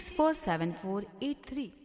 647483.